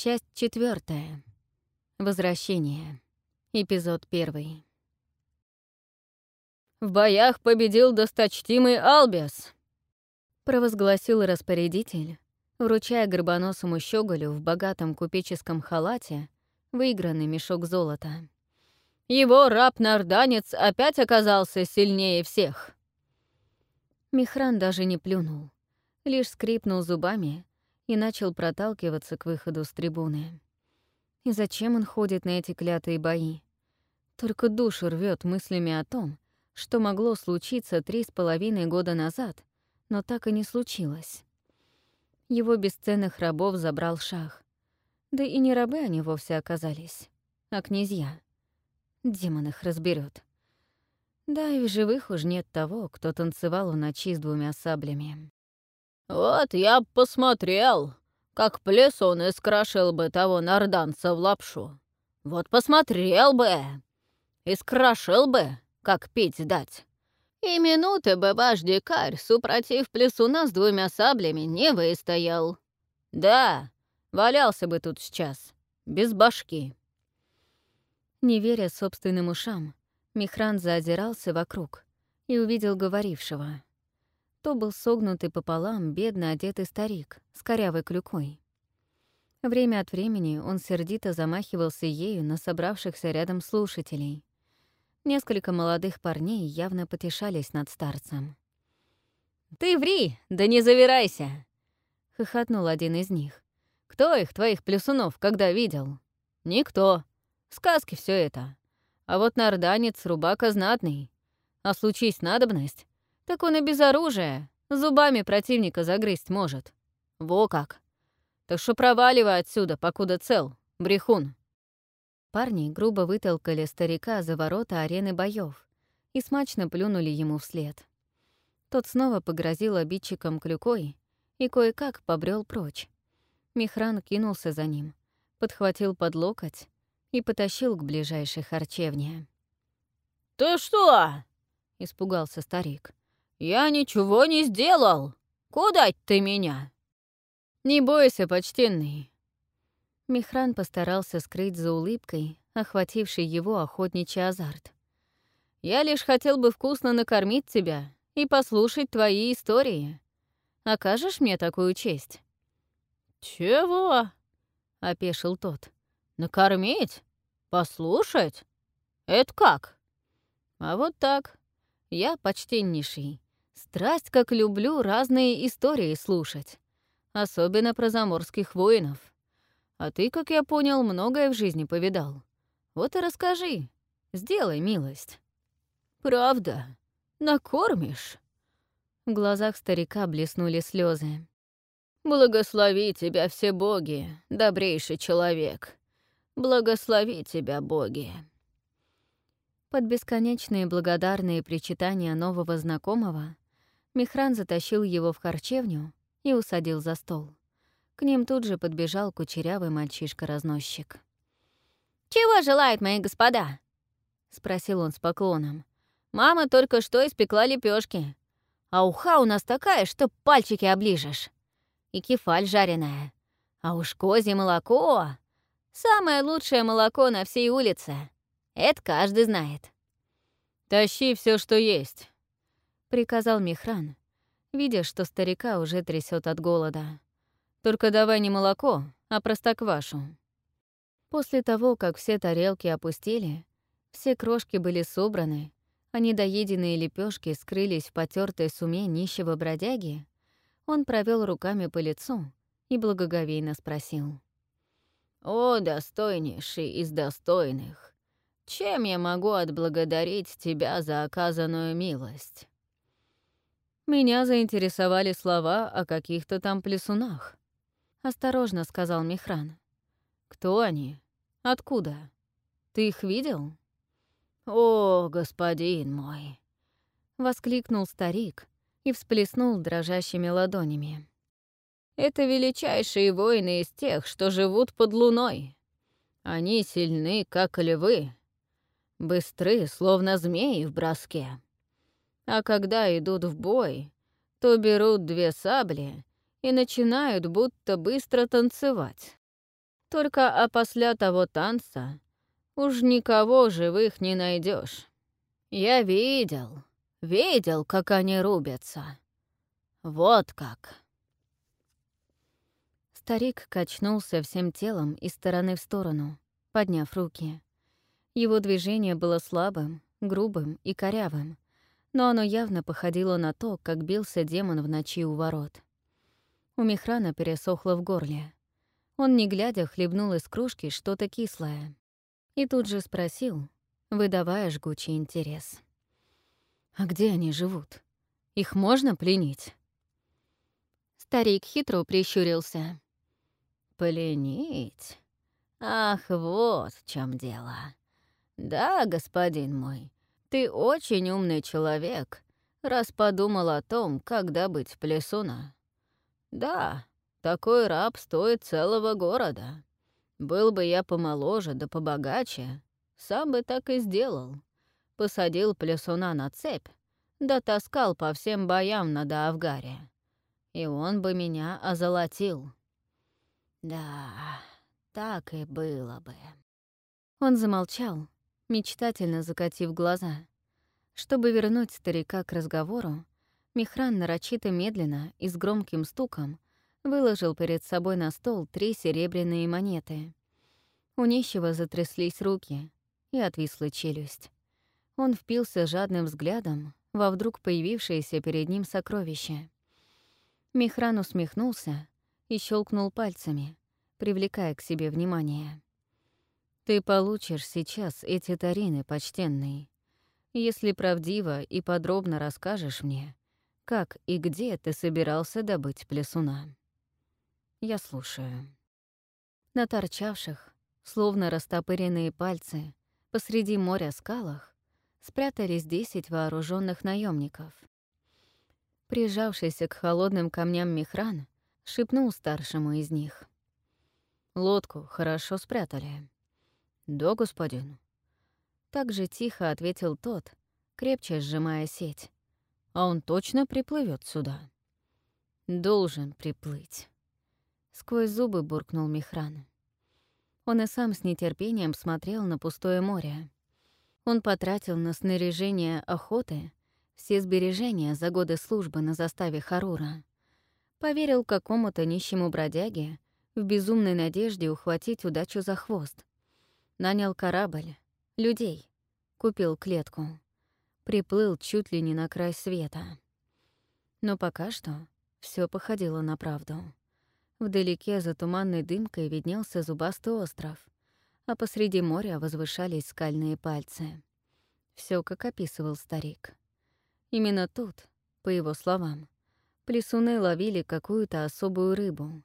Часть четвертая. Возвращение. Эпизод первый. «В боях победил досточтимый Албиас!» провозгласил распорядитель, вручая горбоносому щеголю в богатом купеческом халате выигранный мешок золота. «Его раб-нарданец опять оказался сильнее всех!» Михран даже не плюнул, лишь скрипнул зубами и начал проталкиваться к выходу с трибуны. И зачем он ходит на эти клятые бои? Только душу рвет мыслями о том, что могло случиться три с половиной года назад, но так и не случилось. Его бесценных рабов забрал шах. Да и не рабы они вовсе оказались, а князья. Демон их разберет. Да и в живых уж нет того, кто танцевал у ночи с двумя саблями. «Вот я посмотрел, как плесун искрошил бы того нарданца в лапшу. Вот посмотрел бы, искрошил бы, как пить дать. И минуты бы ваш дикарь, супротив плесуна с двумя саблями, не выстоял. Да, валялся бы тут сейчас, без башки». Не веря собственным ушам, Михран заозирался вокруг и увидел говорившего. То был согнутый пополам бедно одетый старик с корявой клюкой. Время от времени он сердито замахивался ею на собравшихся рядом слушателей. Несколько молодых парней явно потешались над старцем. «Ты ври, да не завирайся!» — хохотнул один из них. «Кто их, твоих плюсунов, когда видел?» «Никто. Сказки все это. А вот нарданец рубака знатный. А случись надобность, так он и без оружия зубами противника загрызть может. Во как! Так что проваливай отсюда, покуда цел, брехун!» Парни грубо вытолкали старика за ворота арены боев и смачно плюнули ему вслед. Тот снова погрозил обидчикам клюкой и кое-как побрел прочь. Михран кинулся за ним, подхватил под локоть и потащил к ближайшей харчевне. «Ты что?» — испугался старик. «Я ничего не сделал! Куда ты меня?» «Не бойся, почтенный!» Михран постарался скрыть за улыбкой, охвативший его охотничий азарт. «Я лишь хотел бы вкусно накормить тебя и послушать твои истории. Окажешь мне такую честь?» «Чего?» — опешил тот. «Накормить? Послушать? Это как?» «А вот так. Я почтеннейший. Страсть, как люблю разные истории слушать. Особенно про заморских воинов. А ты, как я понял, многое в жизни повидал. Вот и расскажи. Сделай милость. Правда? Накормишь? В глазах старика блеснули слезы. Благослови тебя все боги, добрейший человек. Благослови тебя, боги. Под бесконечные благодарные причитания нового знакомого Михран затащил его в харчевню и усадил за стол. К ним тут же подбежал кучерявый мальчишка-разносчик. «Чего желают мои господа?» — спросил он с поклоном. «Мама только что испекла лепешки, а уха у нас такая, что пальчики оближешь. И кефаль жареная. А уж козье молоко — самое лучшее молоко на всей улице. Это каждый знает». «Тащи все, что есть», — приказал Михран, видя, что старика уже трясет от голода. «Только давай не молоко, а простоквашу». После того, как все тарелки опустили, все крошки были собраны, а недоеденные лепешки скрылись в потертой суме нищего бродяги, он провел руками по лицу и благоговейно спросил. «О, достойнейший из достойных! Чем я могу отблагодарить тебя за оказанную милость?» Меня заинтересовали слова о каких-то там плесунах. Осторожно сказал Михран. Кто они? Откуда? Ты их видел? О, господин мой! Воскликнул старик и всплеснул дрожащими ладонями. Это величайшие воины из тех, что живут под луной. Они сильны, как львы, быстры, словно змеи в броске а когда идут в бой, то берут две сабли и начинают будто быстро танцевать. Только а после того танца уж никого живых не найдешь. Я видел, видел, как они рубятся. Вот как. Старик качнулся всем телом из стороны в сторону, подняв руки. Его движение было слабым, грубым и корявым, но оно явно походило на то, как бился демон в ночи у ворот. У Михрана пересохло в горле. Он, не глядя, хлебнул из кружки что-то кислое. И тут же спросил, выдавая жгучий интерес. «А где они живут? Их можно пленить?» Старик хитро прищурился. «Пленить? Ах, вот в чем дело. Да, господин мой, ты очень умный человек, раз подумал о том, как добыть плесуна. Да, такой раб стоит целого города. Был бы я помоложе да побогаче, сам бы так и сделал. Посадил плесуна на цепь, да таскал по всем боям на Даавгаре. И он бы меня озолотил. Да, так и было бы. Он замолчал, мечтательно закатив глаза. Чтобы вернуть старика к разговору, Михран нарочито медленно и с громким стуком выложил перед собой на стол три серебряные монеты. У нищего затряслись руки и отвисла челюсть. Он впился жадным взглядом во вдруг появившееся перед ним сокровище. Михран усмехнулся и щелкнул пальцами, привлекая к себе внимание. «Ты получишь сейчас эти тарины, почтенный, если правдиво и подробно расскажешь мне, как и где ты собирался добыть плесуна». Я слушаю. На торчавших, словно растопыренные пальцы, посреди моря скалах спрятались десять вооруженных наемников. Прижавшийся к холодным камням Михран шепнул старшему из них. «Лодку хорошо спрятали». «Да, господин». Так же тихо ответил тот, крепче сжимая сеть. «А он точно приплывет сюда?» «Должен приплыть». Сквозь зубы буркнул Михран. Он и сам с нетерпением смотрел на пустое море. Он потратил на снаряжение охоты все сбережения за годы службы на заставе Харура. Поверил какому-то нищему бродяге в безумной надежде ухватить удачу за хвост. Нанял корабль, людей, купил клетку. Приплыл чуть ли не на край света. Но пока что все походило на правду. Вдалеке за туманной дымкой виднелся зубастый остров, а посреди моря возвышались скальные пальцы. Все, как описывал старик. Именно тут, по его словам, плесуны ловили какую-то особую рыбу.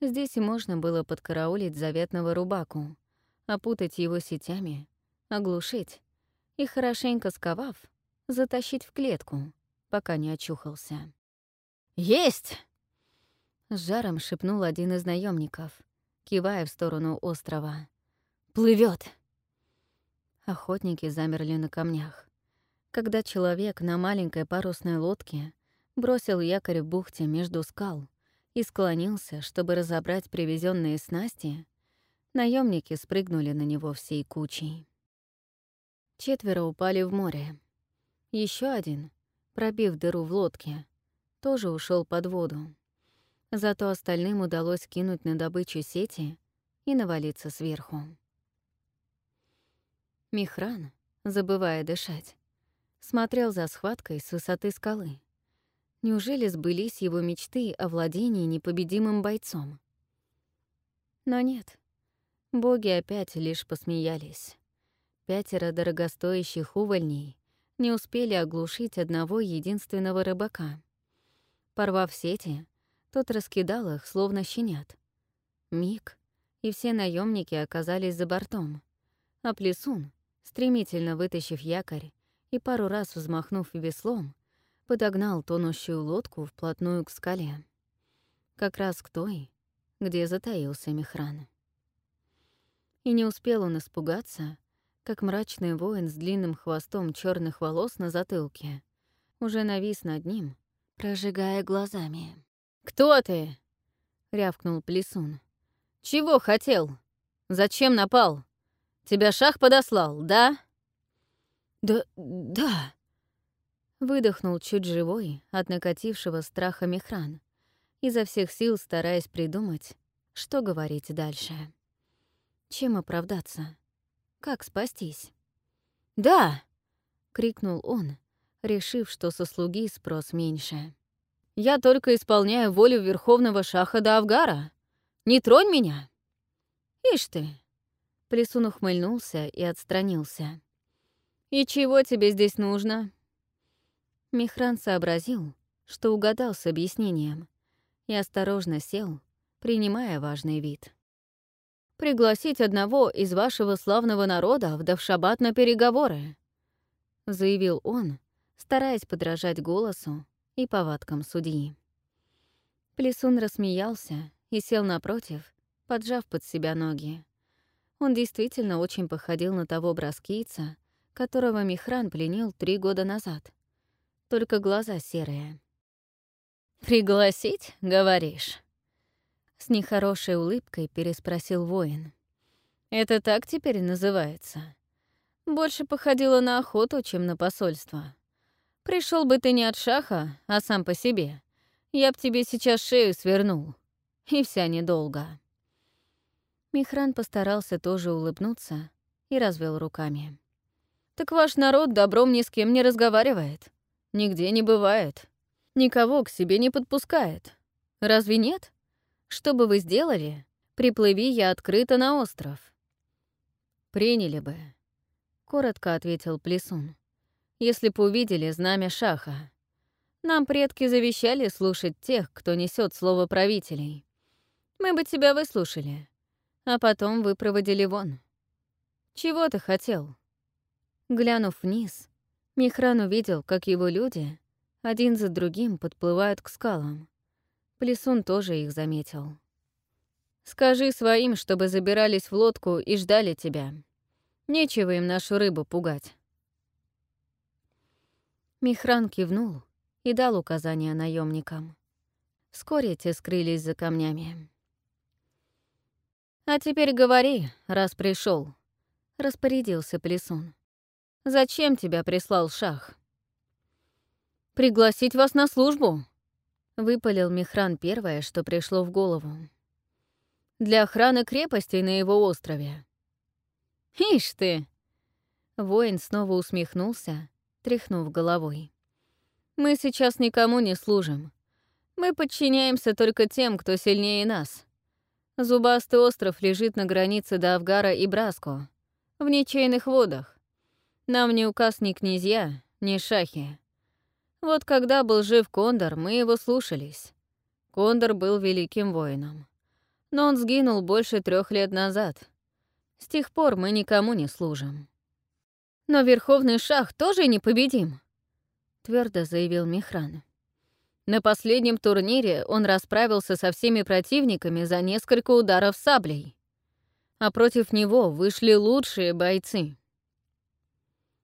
Здесь и можно было подкараулить заветного рубаку, опутать его сетями, оглушить и, хорошенько сковав, затащить в клетку, пока не очухался. «Есть!» С жаром шепнул один из наемников, кивая в сторону острова. Плывет. Охотники замерли на камнях. Когда человек на маленькой парусной лодке бросил якорь в бухте между скал и склонился, чтобы разобрать привезенные снасти, наемники спрыгнули на него всей кучей. Четверо упали в море. Еще один, пробив дыру в лодке, тоже ушел под воду. Зато остальным удалось кинуть на добычу сети и навалиться сверху. Михран, забывая дышать, смотрел за схваткой с высоты скалы. Неужели сбылись его мечты о владении непобедимым бойцом? Но нет. Боги опять лишь посмеялись. Пятеро дорогостоящих увольней не успели оглушить одного единственного рыбака. Порвав сети, тот раскидал их, словно щенят. Миг, и все наемники оказались за бортом. А Плесун, стремительно вытащив якорь и пару раз взмахнув веслом, подогнал тонущую лодку вплотную к скале. Как раз к той, где затаился Мехран. И не успел он испугаться, как мрачный воин с длинным хвостом черных волос на затылке уже навис над ним, прожигая глазами. «Кто ты?» — рявкнул Плесун. Чего хотел? Зачем напал? Тебя шах подослал, да?» «Да... да...» Выдохнул чуть живой от накатившего страха Мехран, изо всех сил стараясь придумать, что говорить дальше. Чем оправдаться? Как спастись? «Да!» — крикнул он, решив, что со слуги спрос меньше. «Я только исполняю волю верховного шаха Даавгара. Не тронь меня!» «Ишь ты!» Плесун ухмыльнулся и отстранился. «И чего тебе здесь нужно?» Михран сообразил, что угадал с объяснением, и осторожно сел, принимая важный вид. «Пригласить одного из вашего славного народа в Давшабат на переговоры», — заявил он, стараясь подражать голосу и повадкам судьи. Плесун рассмеялся и сел напротив, поджав под себя ноги. Он действительно очень походил на того браскийца, которого Михран пленил три года назад — только глаза серые. «Пригласить, говоришь?» С нехорошей улыбкой переспросил воин. «Это так теперь называется?» Больше походило на охоту, чем на посольство. Пришел бы ты не от шаха, а сам по себе. Я б тебе сейчас шею свернул. И вся недолго. Михран постарался тоже улыбнуться и развел руками. «Так ваш народ добром ни с кем не разговаривает. Нигде не бывает. Никого к себе не подпускает. Разве нет? Что бы вы сделали, приплыви я открыто на остров? Приняли бы, — коротко ответил Плесун. Если б увидели знамя Шаха. Нам предки завещали слушать тех, кто несет слово правителей. Мы бы тебя выслушали, а потом выпроводили вон. Чего ты хотел? Глянув вниз, Михран увидел, как его люди один за другим подплывают к скалам. Плесун тоже их заметил. «Скажи своим, чтобы забирались в лодку и ждали тебя. Нечего им нашу рыбу пугать». Михран кивнул и дал указания наемникам. Вскоре те скрылись за камнями. «А теперь говори, раз пришел, распорядился Плесун. Зачем тебя прислал Шах?» «Пригласить вас на службу», — выпалил Михран первое, что пришло в голову. «Для охраны крепостей на его острове». «Ишь ты!» Воин снова усмехнулся, тряхнув головой. «Мы сейчас никому не служим. Мы подчиняемся только тем, кто сильнее нас. Зубастый остров лежит на границе до Авгара и Браско, в ничейных водах. Нам не указ ни князья, ни шахи. Вот когда был жив Кондор, мы его слушались. Кондор был великим воином. Но он сгинул больше трех лет назад. С тех пор мы никому не служим. Но Верховный Шах тоже непобедим, твердо заявил Михран. На последнем турнире он расправился со всеми противниками за несколько ударов саблей. А против него вышли лучшие бойцы.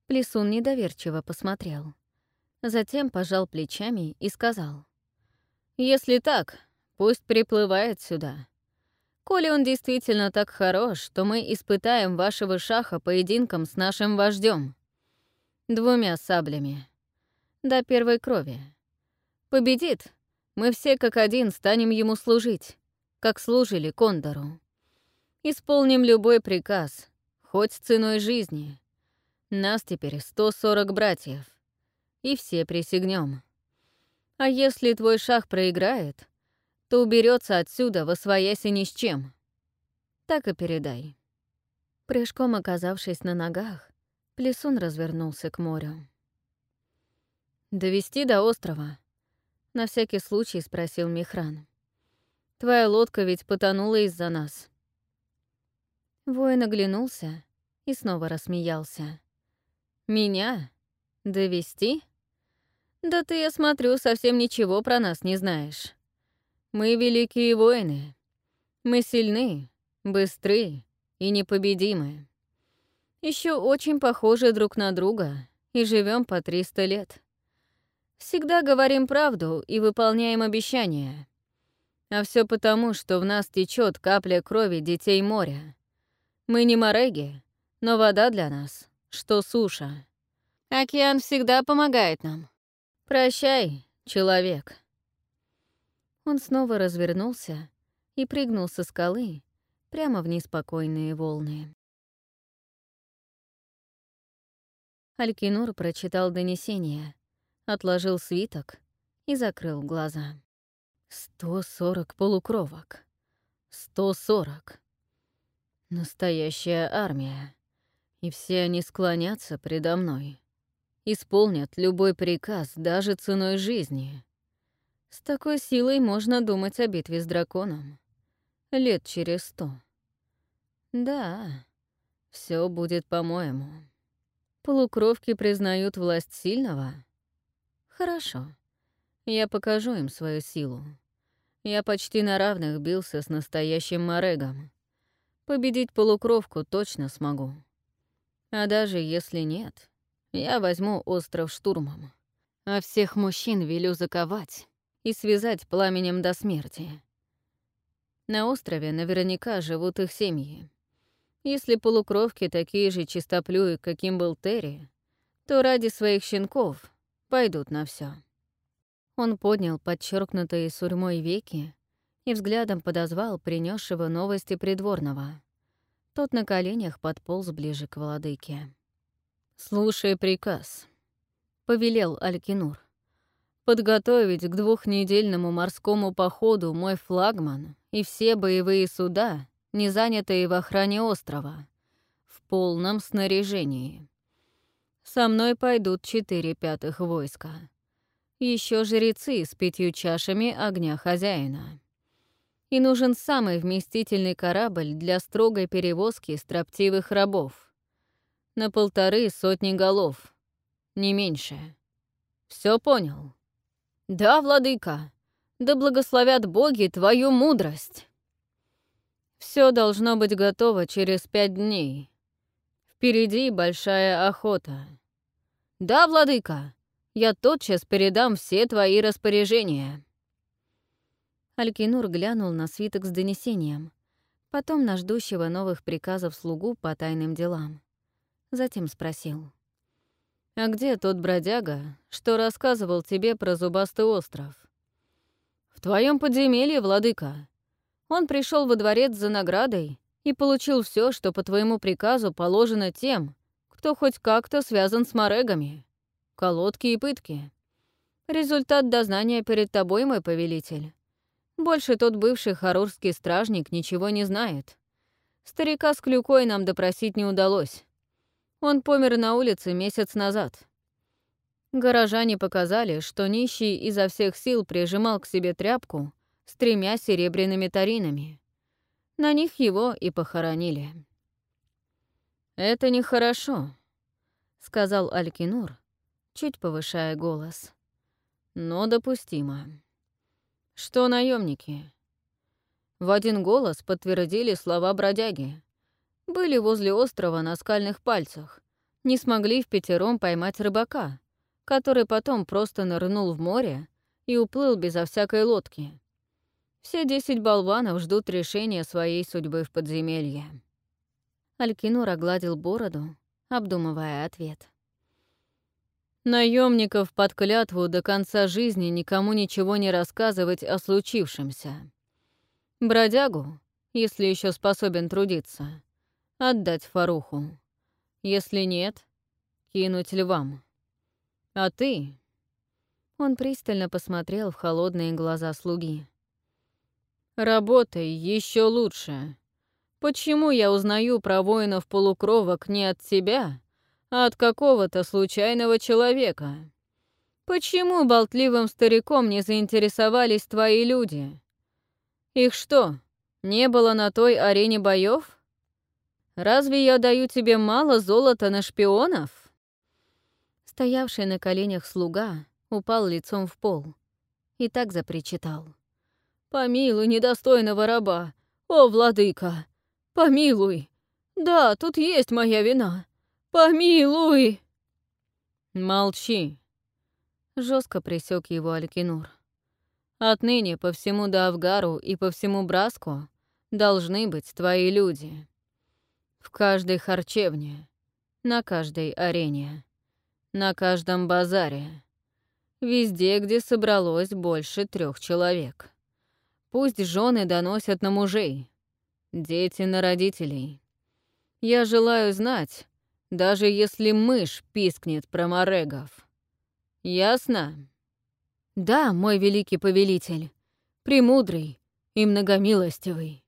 Плесун недоверчиво посмотрел. Затем пожал плечами и сказал. «Если так, пусть приплывает сюда. Коли он действительно так хорош, то мы испытаем вашего шаха поединком с нашим вождем. Двумя саблями. До первой крови. Победит, мы все как один станем ему служить, как служили Кондору. Исполним любой приказ, хоть ценой жизни. Нас теперь 140 братьев. И все присягнем. А если твой шах проиграет, то уберется отсюда, восвоясь ни с чем. Так и передай». Прыжком оказавшись на ногах, Плесун развернулся к морю. «Довести до острова?» — на всякий случай спросил Михран. «Твоя лодка ведь потонула из-за нас». Воин оглянулся и снова рассмеялся. Меня? Довести? Да ты, я смотрю, совсем ничего про нас не знаешь. Мы великие воины. Мы сильны, быстры и непобедимы. Еще очень похожи друг на друга и живем по 300 лет. Всегда говорим правду и выполняем обещания. А все потому, что в нас течет капля крови детей моря. Мы не мореги, но вода для нас, что суша. Океан всегда помогает нам. Прощай, человек. Он снова развернулся и прыгнул со скалы прямо в неспокойные волны. Алькинур прочитал донесение, отложил свиток и закрыл глаза. «Сто сорок полукровок. Сто сорок. Настоящая армия. И все они склонятся предо мной. Исполнят любой приказ, даже ценой жизни. С такой силой можно думать о битве с драконом. Лет через сто. Да, все будет по-моему. Полукровки признают власть сильного? Хорошо. Я покажу им свою силу. Я почти на равных бился с настоящим Морегом. Победить полукровку точно смогу. А даже если нет, я возьму остров штурмом. А всех мужчин велю заковать и связать пламенем до смерти. На острове наверняка живут их семьи. Если полукровки такие же чистоплюи, каким был Терри, то ради своих щенков пойдут на все. Он поднял подчеркнутые сурьмой веки и взглядом подозвал принесшего новости придворного. Тот на коленях подполз ближе к владыке. «Слушай приказ», — повелел Алькинур. «Подготовить к двухнедельному морскому походу мой флагман и все боевые суда, не занятые в охране острова, в полном снаряжении. Со мной пойдут четыре пятых войска. Еще жрецы с пятью чашами огня хозяина. И нужен самый вместительный корабль для строгой перевозки строптивых рабов. На полторы сотни голов, не меньше. Все понял? Да, владыка. Да благословят боги твою мудрость. Все должно быть готово через пять дней. Впереди большая охота. Да, владыка, я тотчас передам все твои распоряжения. Алькинур глянул на свиток с донесением, потом на ждущего новых приказов слугу по тайным делам. Затем спросил. «А где тот бродяга, что рассказывал тебе про зубастый остров?» «В твоем подземелье, владыка. Он пришел во дворец за наградой и получил все, что по твоему приказу положено тем, кто хоть как-то связан с морегами. Колодки и пытки. Результат дознания перед тобой, мой повелитель. Больше тот бывший харурский стражник ничего не знает. Старика с клюкой нам допросить не удалось. Он помер на улице месяц назад. Горожане показали, что нищий изо всех сил прижимал к себе тряпку с тремя серебряными таринами. На них его и похоронили. «Это нехорошо», — сказал Алькинур, чуть повышая голос. «Но допустимо». «Что наемники? В один голос подтвердили слова бродяги. Были возле острова на скальных пальцах. Не смогли в пятером поймать рыбака, который потом просто нырнул в море и уплыл безо всякой лодки. Все десять болванов ждут решения своей судьбы в подземелье. Алькинур огладил бороду, обдумывая ответ. Наемников под клятву до конца жизни никому ничего не рассказывать о случившемся. Бродягу, если еще способен трудиться, отдать Фаруху. Если нет, кинуть львам. А ты... Он пристально посмотрел в холодные глаза слуги. Работай еще лучше. Почему я узнаю про воинов-полукровок не от тебя, а от какого-то случайного человека? Почему болтливым стариком не заинтересовались твои люди? Их что, не было на той арене боев? Разве я даю тебе мало золота на шпионов? Стоявший на коленях слуга упал лицом в пол и так запричитал. Помилуй недостойного раба, о, владыка! Помилуй! Да, тут есть моя вина. Помилуй!» «Молчи!» — жестко присек его Алькинур. Отныне по всему Давгару и по всему Браску должны быть твои люди. В каждой харчевне, на каждой арене, на каждом базаре, везде, где собралось больше трех человек. Пусть жены доносят на мужей, дети на родителей. Я желаю знать, даже если мышь пискнет про морегов. Ясно? Да, мой великий повелитель, премудрый и многомилостивый.